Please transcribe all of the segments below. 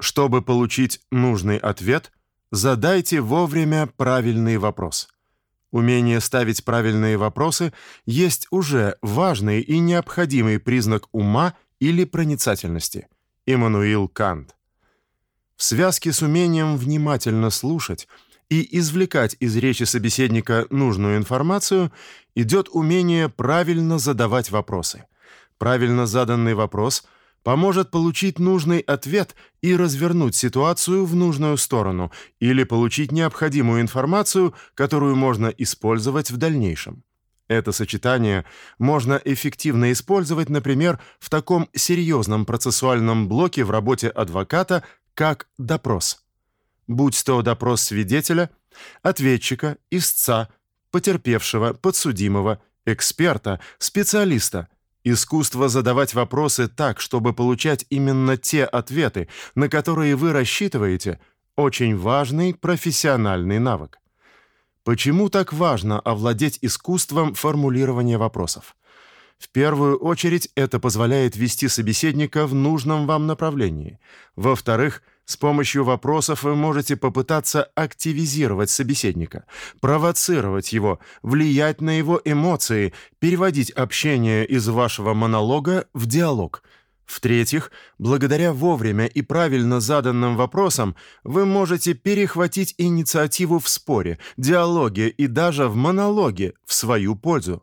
Чтобы получить нужный ответ, задайте вовремя правильный вопрос. Умение ставить правильные вопросы есть уже важный и необходимый признак ума или проницательности. Иммануил Кант. В связке с умением внимательно слушать и извлекать из речи собеседника нужную информацию идет умение правильно задавать вопросы. Правильно заданный вопрос поможет получить нужный ответ и развернуть ситуацию в нужную сторону или получить необходимую информацию, которую можно использовать в дальнейшем. Это сочетание можно эффективно использовать, например, в таком серьезном процессуальном блоке в работе адвоката, как допрос. Будь то допрос свидетеля, ответчика, истца, потерпевшего, подсудимого, эксперта, специалиста, Искусство задавать вопросы так, чтобы получать именно те ответы, на которые вы рассчитываете, очень важный профессиональный навык. Почему так важно овладеть искусством формулирования вопросов? В первую очередь, это позволяет вести собеседника в нужном вам направлении. Во-вторых, с помощью вопросов вы можете попытаться активизировать собеседника, провоцировать его, влиять на его эмоции, переводить общение из вашего монолога в диалог. В-третьих, благодаря вовремя и правильно заданным вопросам вы можете перехватить инициативу в споре, диалоге и даже в монологе в свою пользу.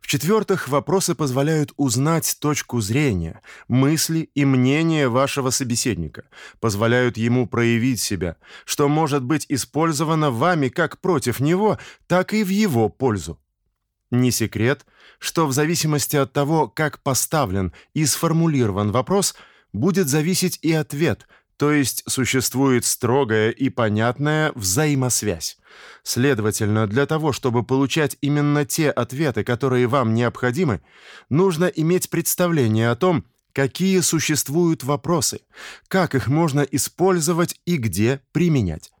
В-четвертых, вопросы позволяют узнать точку зрения, мысли и мнение вашего собеседника, позволяют ему проявить себя, что может быть использовано вами как против него, так и в его пользу. Не секрет, что в зависимости от того, как поставлен и сформулирован вопрос, будет зависеть и ответ, то есть существует строгая и понятная взаимосвязь. Следовательно, для того, чтобы получать именно те ответы, которые вам необходимы, нужно иметь представление о том, какие существуют вопросы, как их можно использовать и где применять.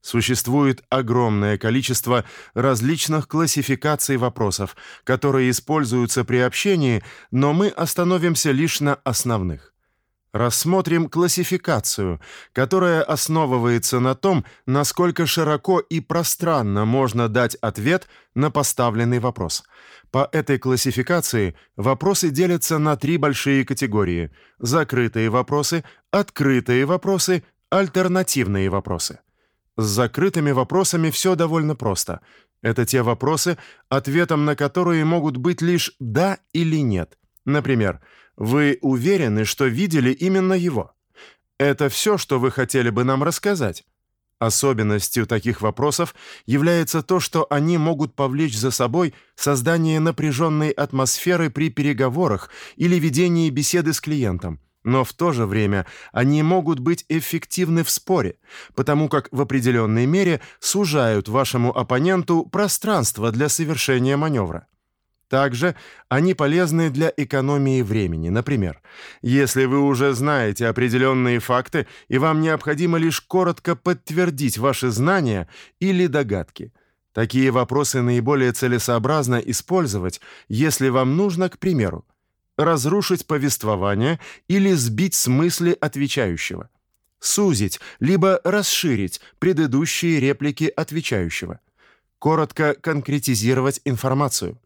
Существует огромное количество различных классификаций вопросов, которые используются при общении, но мы остановимся лишь на основных. Рассмотрим классификацию, которая основывается на том, насколько широко и пространно можно дать ответ на поставленный вопрос. По этой классификации вопросы делятся на три большие категории: закрытые вопросы, открытые вопросы, альтернативные вопросы. С закрытыми вопросами все довольно просто. Это те вопросы, ответом на которые могут быть лишь да или нет. Например, вы уверены, что видели именно его? Это все, что вы хотели бы нам рассказать? Особенностью таких вопросов является то, что они могут повлечь за собой создание напряженной атмосферы при переговорах или ведении беседы с клиентом. Но в то же время они могут быть эффективны в споре, потому как в определенной мере сужают вашему оппоненту пространство для совершения маневра. Также они полезны для экономии времени. Например, если вы уже знаете определенные факты и вам необходимо лишь коротко подтвердить ваши знания или догадки. Такие вопросы наиболее целесообразно использовать, если вам нужно, к примеру, разрушить повествование или сбить с мысли отвечающего, сузить либо расширить предыдущие реплики отвечающего, коротко конкретизировать информацию,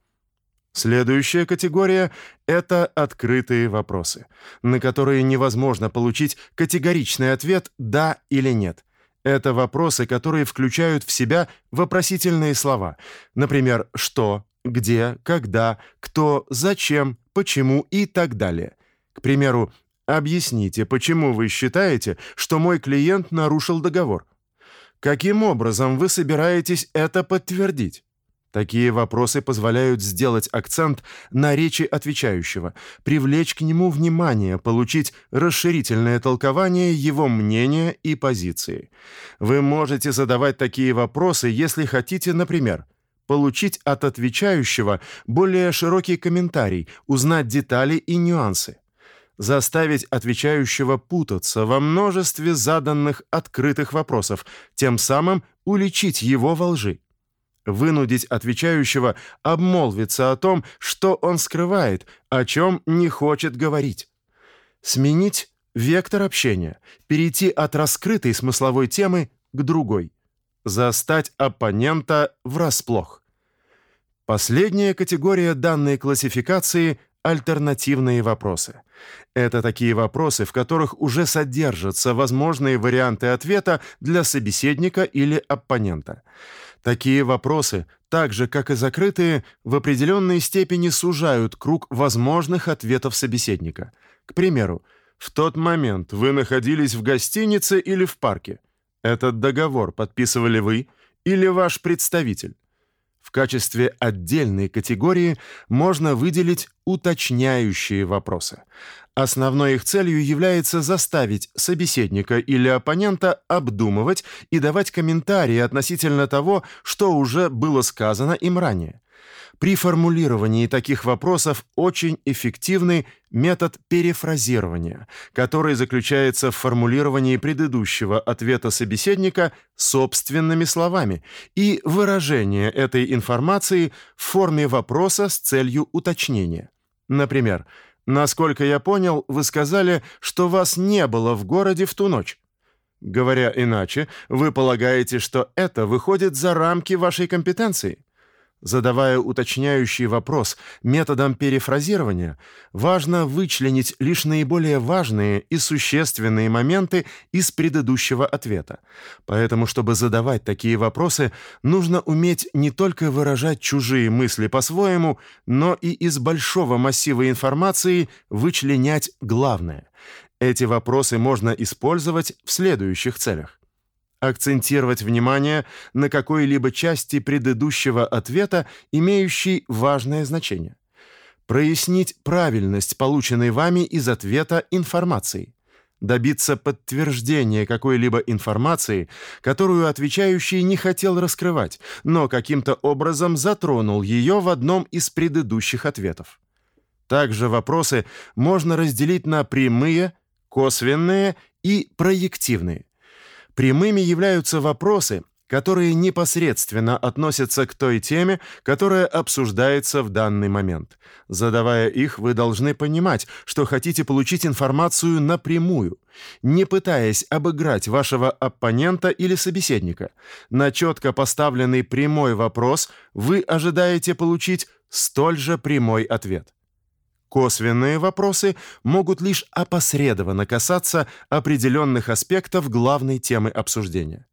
Следующая категория это открытые вопросы, на которые невозможно получить категоричный ответ да или нет. Это вопросы, которые включают в себя вопросительные слова. Например, что, где, когда, кто, зачем, почему и так далее. К примеру, объясните, почему вы считаете, что мой клиент нарушил договор? Каким образом вы собираетесь это подтвердить? Такие вопросы позволяют сделать акцент на речи отвечающего, привлечь к нему внимание, получить расширительное толкование его мнения и позиции. Вы можете задавать такие вопросы, если хотите, например, получить от отвечающего более широкий комментарий, узнать детали и нюансы заставить отвечающего путаться во множестве заданных открытых вопросов, тем самым уличить его во лжи вынудить отвечающего обмолвиться о том, что он скрывает, о чем не хочет говорить. Сменить Вектор общения перейти от раскрытой смысловой темы к другой. Застать оппонента врасплох. Последняя категория данной классификации альтернативные вопросы. Это такие вопросы, в которых уже содержатся возможные варианты ответа для собеседника или оппонента. Такие вопросы, так же как и закрытые, в определенной степени сужают круг возможных ответов собеседника. К примеру, в тот момент вы находились в гостинице или в парке. Этот договор подписывали вы или ваш представитель. В качестве отдельной категории можно выделить уточняющие вопросы. Основной их целью является заставить собеседника или оппонента обдумывать и давать комментарии относительно того, что уже было сказано им ранее. При формулировании таких вопросов очень эффективный метод перефразирования, который заключается в формулировании предыдущего ответа собеседника собственными словами и выражение этой информации в форме вопроса с целью уточнения. Например, Насколько я понял, вы сказали, что вас не было в городе в ту ночь. Говоря иначе, вы полагаете, что это выходит за рамки вашей компетенции? Задавая уточняющий вопрос методом перефразирования, важно вычленить лишь наиболее важные и существенные моменты из предыдущего ответа. Поэтому, чтобы задавать такие вопросы, нужно уметь не только выражать чужие мысли по-своему, но и из большого массива информации вычленять главное. Эти вопросы можно использовать в следующих целях акцентировать внимание на какой-либо части предыдущего ответа, имеющей важное значение. Прояснить правильность полученной вами из ответа информации. Добиться подтверждения какой-либо информации, которую отвечающий не хотел раскрывать, но каким-то образом затронул ее в одном из предыдущих ответов. Также вопросы можно разделить на прямые, косвенные и проективные. Прямыми являются вопросы, которые непосредственно относятся к той теме, которая обсуждается в данный момент. Задавая их, вы должны понимать, что хотите получить информацию напрямую, не пытаясь обыграть вашего оппонента или собеседника. На четко поставленный прямой вопрос вы ожидаете получить столь же прямой ответ. Косвенные вопросы могут лишь опосредованно касаться определенных аспектов главной темы обсуждения.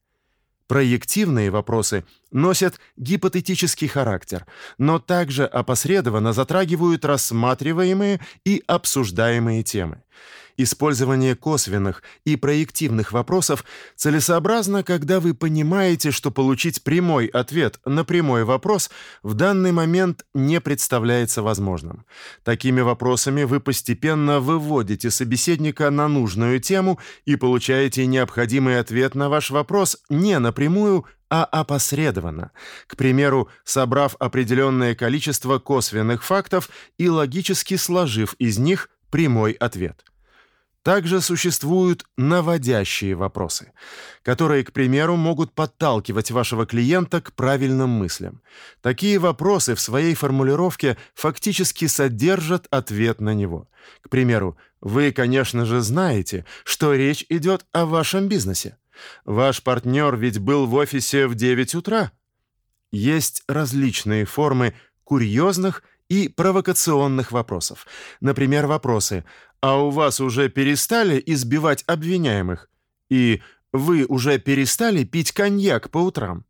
Проективные вопросы носят гипотетический характер, но также опосредованно затрагивают рассматриваемые и обсуждаемые темы. Использование косвенных и проективных вопросов целесообразно, когда вы понимаете, что получить прямой ответ на прямой вопрос в данный момент не представляется возможным. Такими вопросами вы постепенно выводите собеседника на нужную тему и получаете необходимый ответ на ваш вопрос не напрямую, а опосредованно, к примеру, собрав определенное количество косвенных фактов и логически сложив из них прямой ответ. Также существуют наводящие вопросы, которые, к примеру, могут подталкивать вашего клиента к правильным мыслям. Такие вопросы в своей формулировке фактически содержат ответ на него. К примеру, вы, конечно же, знаете, что речь идет о вашем бизнесе. Ваш партнер ведь был в офисе в 9 утра. Есть различные формы курьезных и провокационных вопросов. Например, вопросы: а у вас уже перестали избивать обвиняемых? И вы уже перестали пить коньяк по утрам?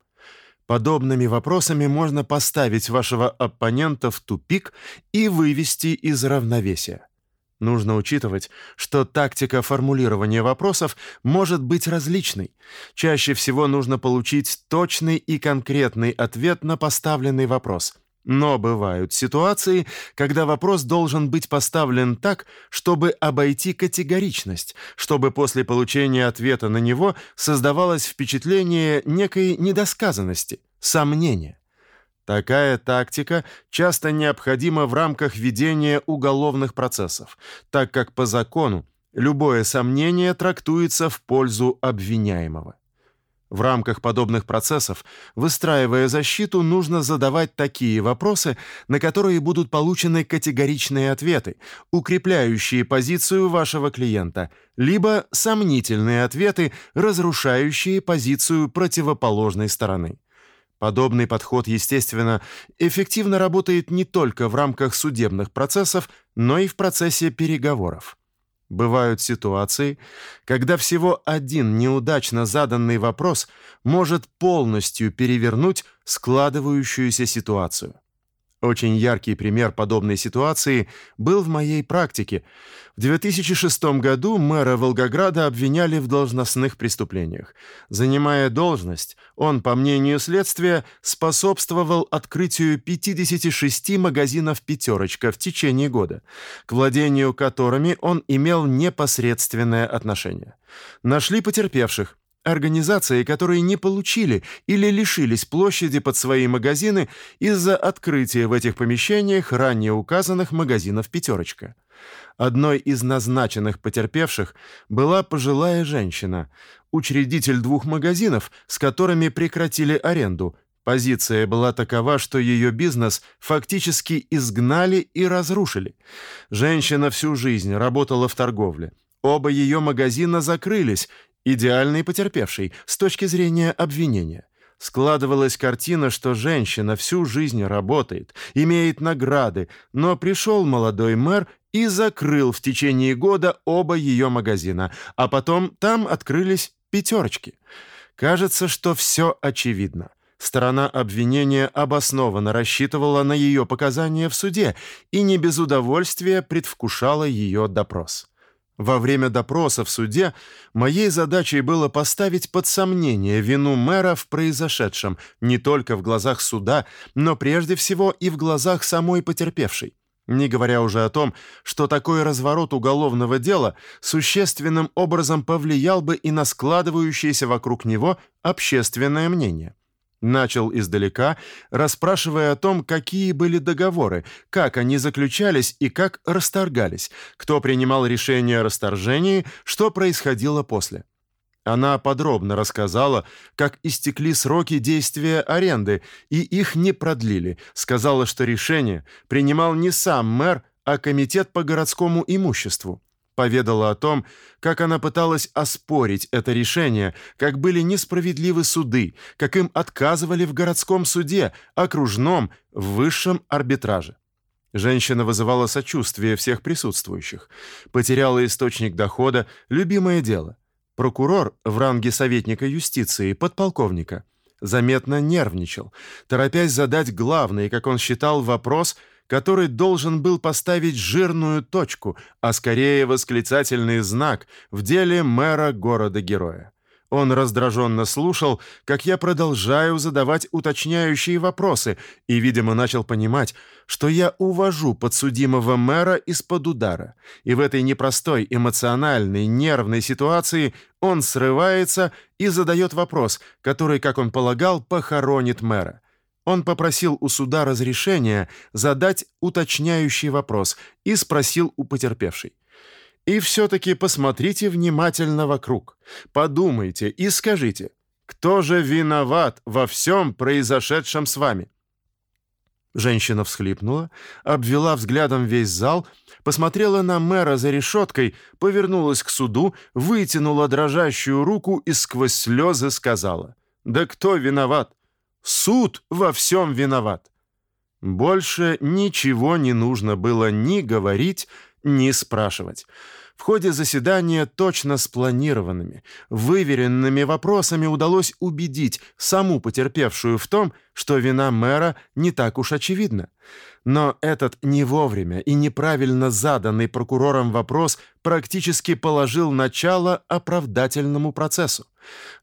Подобными вопросами можно поставить вашего оппонента в тупик и вывести из равновесия. Нужно учитывать, что тактика формулирования вопросов может быть различной. Чаще всего нужно получить точный и конкретный ответ на поставленный вопрос – но бывают ситуации, когда вопрос должен быть поставлен так, чтобы обойти категоричность, чтобы после получения ответа на него создавалось впечатление некой недосказанности, сомнения. Такая тактика часто необходима в рамках ведения уголовных процессов, так как по закону любое сомнение трактуется в пользу обвиняемого. В рамках подобных процессов, выстраивая защиту, нужно задавать такие вопросы, на которые будут получены категоричные ответы, укрепляющие позицию вашего клиента, либо сомнительные ответы, разрушающие позицию противоположной стороны. Подобный подход, естественно, эффективно работает не только в рамках судебных процессов, но и в процессе переговоров. Бывают ситуации, когда всего один неудачно заданный вопрос может полностью перевернуть складывающуюся ситуацию. Очень яркий пример подобной ситуации был в моей практике. В 2006 году мэра Волгограда обвиняли в должностных преступлениях. Занимая должность, он, по мнению следствия, способствовал открытию 56 магазинов «Пятерочка» в течение года, к владению которыми он имел непосредственное отношение. Нашли потерпевших – Организации, которые не получили или лишились площади под свои магазины из-за открытия в этих помещениях ранее указанных магазинов «Пятерочка». Одной из назначенных потерпевших была пожилая женщина, учредитель двух магазинов, с которыми прекратили аренду. Позиция была такова, что ее бизнес фактически изгнали и разрушили. Женщина всю жизнь работала в торговле. Оба ее магазина закрылись, идеальный потерпевший с точки зрения обвинения. Складывалась картина, что женщина всю жизнь работает, имеет награды, но пришел молодой мэр и закрыл в течение года оба ее магазина, а потом там открылись пятерочки. Кажется, что все очевидно. Сторона обвинения обоснованно рассчитывала на ее показания в суде и не без удовольствия предвкушала ее допрос. Во время допроса в суде моей задачей было поставить под сомнение вину мэра в произошедшем не только в глазах суда, но прежде всего и в глазах самой потерпевшей. Не говоря уже о том, что такой разворот уголовного дела существенным образом повлиял бы и на складывающееся вокруг него общественное мнение. Начал издалека, расспрашивая о том, какие были договоры, как они заключались и как расторгались, кто принимал решение о расторжении, что происходило после. Она подробно рассказала, как истекли сроки действия аренды, и их не продлили. Сказала, что решение принимал не сам мэр, а комитет по городскому имуществу поведала о том, как она пыталась оспорить это решение, как были несправедливы суды, как им отказывали в городском суде, окружном, в высшем арбитраже. Женщина вызывала сочувствие всех присутствующих, потеряла источник дохода, любимое дело. Прокурор в ранге советника юстиции, подполковника, заметно нервничал, торопясь задать главный, как он считал, вопрос – который должен был поставить жирную точку, а скорее восклицательный знак в деле мэра города-героя. Он раздраженно слушал, как я продолжаю задавать уточняющие вопросы, и, видимо, начал понимать, что я увожу подсудимого мэра из-под удара. И в этой непростой эмоциональной, нервной ситуации он срывается и задает вопрос, который, как он полагал, похоронит мэра. Он попросил у суда разрешения задать уточняющий вопрос и спросил у потерпевшей. И все-таки посмотрите внимательно вокруг, подумайте и скажите, кто же виноват во всем произошедшем с вами? Женщина всхлипнула, обвела взглядом весь зал, посмотрела на мэра за решеткой, повернулась к суду, вытянула дрожащую руку и сквозь слезы сказала, «Да кто виноват? Суд во всем виноват. Больше ничего не нужно было ни говорить, ни спрашивать. В ходе заседания точно спланированными, выверенными вопросами удалось убедить саму потерпевшую в том, что вина мэра не так уж очевидна. Но этот не вовремя и неправильно заданный прокурором вопрос практически положил начало оправдательному процессу.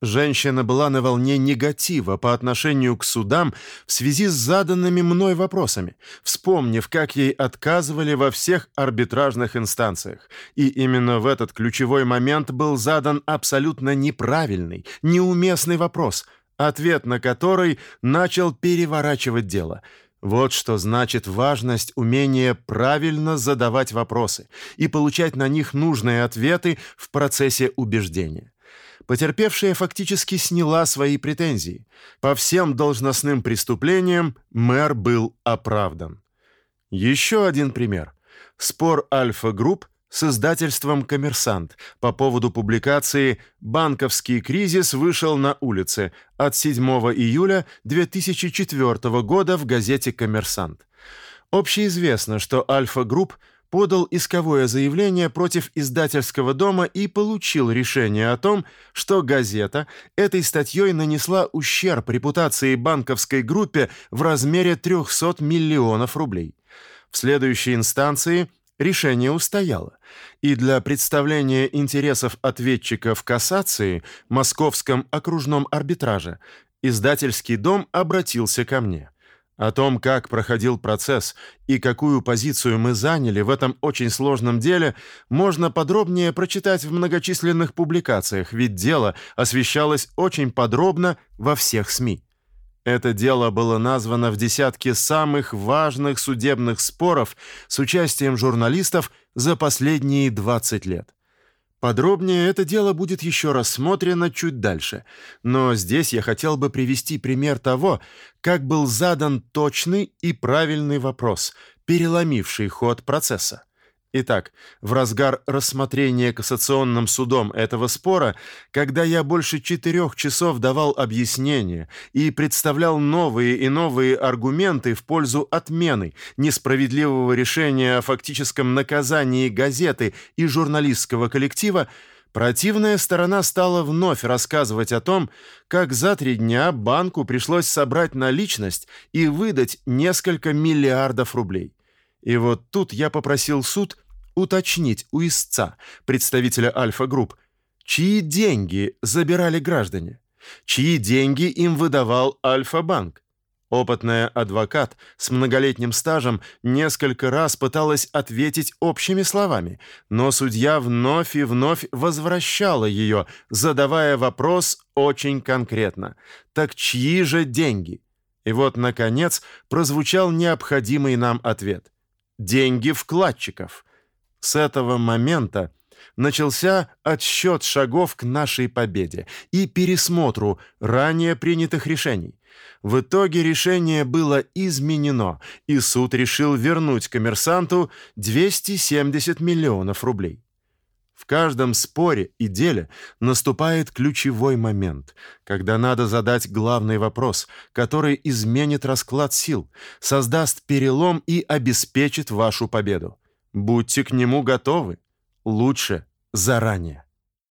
Женщина была на волне негатива по отношению к судам в связи с заданными мной вопросами, вспомнив, как ей отказывали во всех арбитражных инстанциях. И именно в этот ключевой момент был задан абсолютно неправильный, неуместный вопрос, ответ на который начал переворачивать дело. Вот что значит важность умения правильно задавать вопросы и получать на них нужные ответы в процессе убеждения. Потерпевшая фактически сняла свои претензии. По всем должностным преступлениям мэр был оправдан. Еще один пример. Спор Альфа-групп с издательством «Коммерсант» по поводу публикации «Банковский кризис вышел на улицы» от 7 июля 2004 года в газете «Коммерсант». Общеизвестно, что Альфа-групп подал исковое заявление против издательского дома и получил решение о том, что газета этой статьей нанесла ущерб репутации банковской группе в размере 300 миллионов рублей. В следующей инстанции – Решение устояло, и для представления интересов ответчика в кассации Московском окружном арбитраже издательский дом обратился ко мне. О том, как проходил процесс и какую позицию мы заняли в этом очень сложном деле, можно подробнее прочитать в многочисленных публикациях, ведь дело освещалось очень подробно во всех СМИ. Это дело было названо в десятке самых важных судебных споров с участием журналистов за последние 20 лет. Подробнее это дело будет еще рассмотрено чуть дальше, но здесь я хотел бы привести пример того, как был задан точный и правильный вопрос, переломивший ход процесса. Итак, в разгар рассмотрения кассационным судом этого спора, когда я больше четырех часов давал объяснения и представлял новые и новые аргументы в пользу отмены несправедливого решения о фактическом наказании газеты и журналистского коллектива, противная сторона стала вновь рассказывать о том, как за три дня банку пришлось собрать наличность и выдать несколько миллиардов рублей. И вот тут я попросил суд уточнить у истца, представителя Альфа-групп, чьи деньги забирали граждане, чьи деньги им выдавал Альфа-банк. Опытная адвокат с многолетним стажем несколько раз пыталась ответить общими словами, но судья вновь и вновь возвращала ее, задавая вопрос очень конкретно. Так чьи же деньги? И вот наконец прозвучал необходимый нам ответ. Деньги вкладчиков. С этого момента начался отсчет шагов к нашей победе и пересмотру ранее принятых решений. В итоге решение было изменено, и суд решил вернуть коммерсанту 270 миллионов рублей. В каждом споре и деле наступает ключевой момент, когда надо задать главный вопрос, который изменит расклад сил, создаст перелом и обеспечит вашу победу. Будьте к нему готовы. Лучше заранее.